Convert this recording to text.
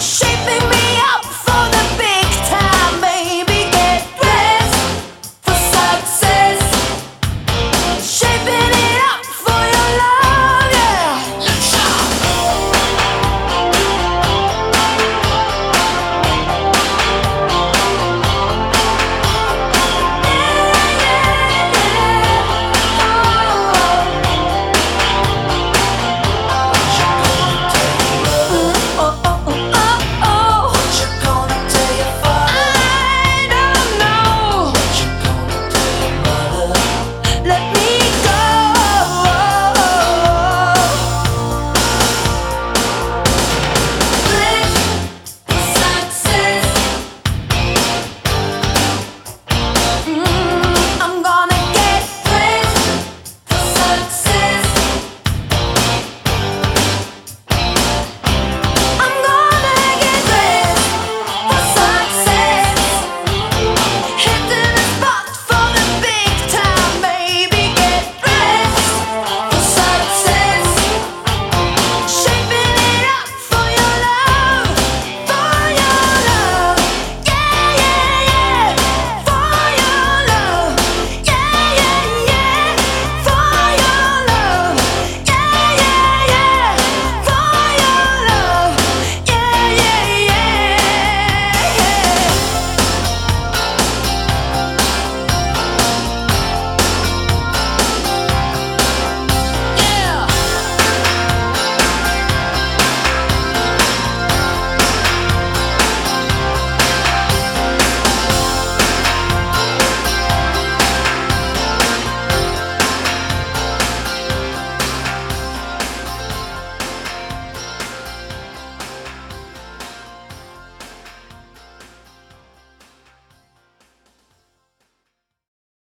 shake.